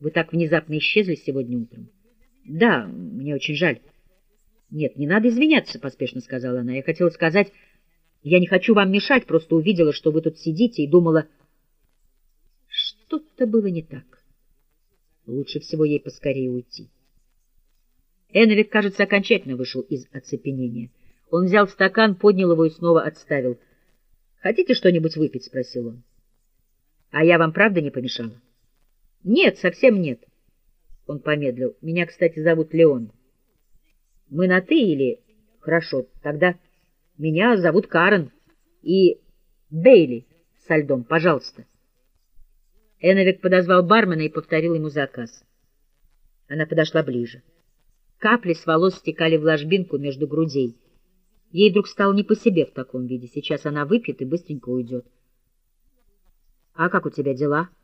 Вы так внезапно исчезли сегодня утром. Да, мне очень жаль. Нет, не надо извиняться, поспешно сказала она. Я хотела сказать, я не хочу вам мешать, просто увидела, что вы тут сидите, и думала, что-то было не так. Лучше всего ей поскорее уйти. Эновик, кажется, окончательно вышел из оцепенения. Он взял стакан, поднял его и снова отставил. — Хотите что-нибудь выпить? — спросил он. — А я вам правда не помешала? — Нет, совсем нет. Он помедлил. — Меня, кстати, зовут Леон. — Мы на «ты» или... — Хорошо, тогда... Меня зовут Карен. И Бейли со льдом, пожалуйста. Эновик подозвал бармена и повторил ему заказ. Она подошла ближе. Капли с волос стекали в ложбинку между грудей. Ей вдруг стало не по себе в таком виде. Сейчас она выпьет и быстренько уйдет. — А как у тебя дела? —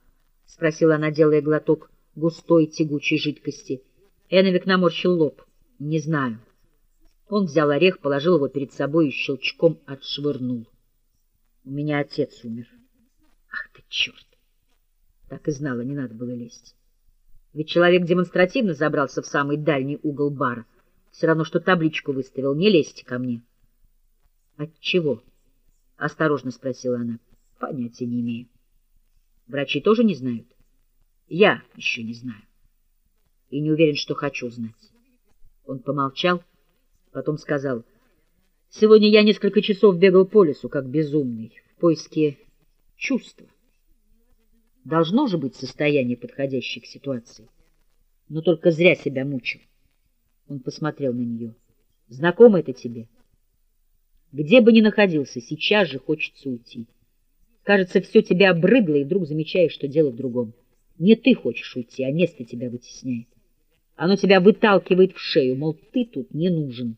спросила она, делая глоток густой тягучей жидкости. Эновик наморщил лоб. — Не знаю. Он взял орех, положил его перед собой и щелчком отшвырнул. — У меня отец умер. — Ах ты черт! Так и знала, не надо было лезть. Ведь человек демонстративно забрался в самый дальний угол бара. Все равно, что табличку выставил. Не лезьте ко мне. — От чего? — осторожно спросила она. — Понятия не имею. Врачи тоже не знают? Я еще не знаю. И не уверен, что хочу знать. Он помолчал, потом сказал. — Сегодня я несколько часов бегал по лесу, как безумный, в поиске чувства. Должно же быть состояние, подходящее к ситуации. Но только зря себя мучил. Он посмотрел на нее. — Знакомо это тебе? — где бы ни находился, сейчас же хочется уйти. Кажется, все тебя обрыдло, и вдруг замечаешь, что дело в другом. Не ты хочешь уйти, а место тебя вытесняет. Оно тебя выталкивает в шею, мол, ты тут не нужен.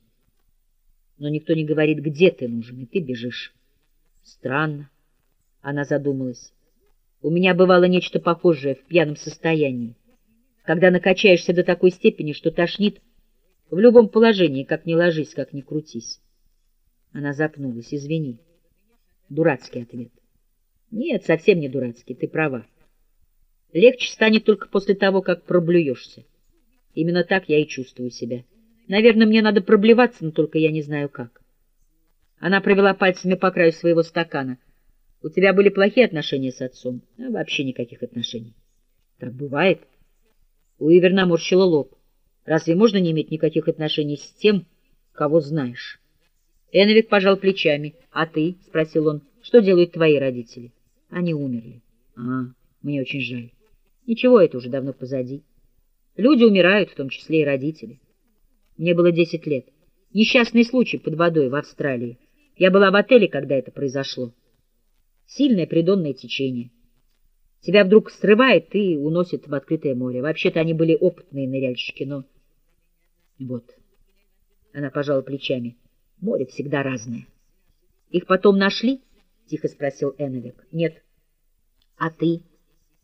Но никто не говорит, где ты нужен, и ты бежишь. Странно. Она задумалась. У меня бывало нечто похожее в пьяном состоянии. Когда накачаешься до такой степени, что тошнит, в любом положении, как ни ложись, как ни крутись. Она запнулась. Извини. Дурацкий ответ. Нет, совсем не дурацкий, ты права. Легче станет только после того, как проблюешься. Именно так я и чувствую себя. Наверное, мне надо проблеваться, но только я не знаю как. Она провела пальцами по краю своего стакана. У тебя были плохие отношения с отцом? А вообще никаких отношений. Так бывает. Уивер наморщила лоб. Разве можно не иметь никаких отношений с тем, кого знаешь? Эновик пожал плечами. — А ты? — спросил он. — Что делают твои родители? — Они умерли. — А, мне очень жаль. Ничего, это уже давно позади. Люди умирают, в том числе и родители. Мне было десять лет. Несчастный случай под водой в Австралии. Я была в отеле, когда это произошло. Сильное придонное течение. Тебя вдруг срывает и уносит в открытое море. Вообще-то они были опытные ныряльщики, но... Вот. Она пожала плечами. Море всегда разное. — Их потом нашли? — тихо спросил Эновик. — Нет. — А ты?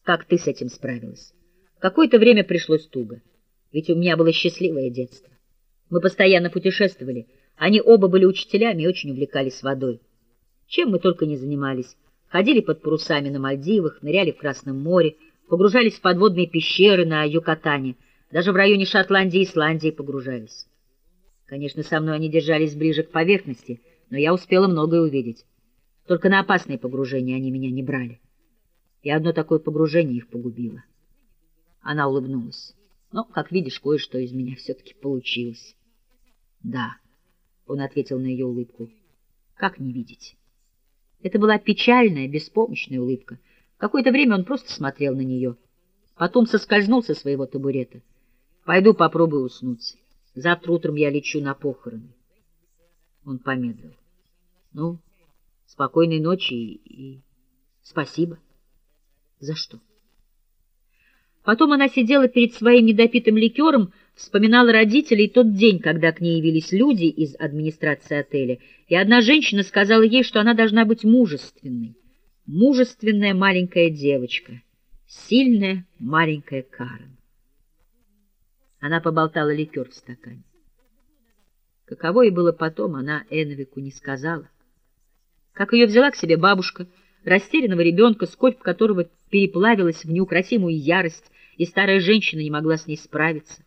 Как ты с этим справилась? Какое-то время пришлось туго. Ведь у меня было счастливое детство. Мы постоянно путешествовали. Они оба были учителями и очень увлекались водой. Чем мы только не занимались. Ходили под парусами на Мальдивах, ныряли в Красном море, погружались в подводные пещеры на Юкатане, даже в районе Шотландии и Исландии погружались. Конечно, со мной они держались ближе к поверхности, но я успела многое увидеть. Только на опасные погружения они меня не брали. И одно такое погружение их погубило. Она улыбнулась. Но, как видишь, кое-что из меня все-таки получилось. — Да, — он ответил на ее улыбку. — Как не видеть? Это была печальная, беспомощная улыбка. Какое-то время он просто смотрел на нее. Потом соскользнул со своего табурета. — Пойду попробую уснуть. Завтра утром я лечу на похороны. Он помедлил. Ну, спокойной ночи и, и спасибо. За что? Потом она сидела перед своим недопитым ликером, вспоминала родителей тот день, когда к ней явились люди из администрации отеля, и одна женщина сказала ей, что она должна быть мужественной. Мужественная маленькая девочка, сильная маленькая Карен. Она поболтала ликер в стакане. Каково ей было потом, она Эновику не сказала. Как ее взяла к себе бабушка, растерянного ребенка, скорбь которого переплавилась в неукротимую ярость, и старая женщина не могла с ней справиться.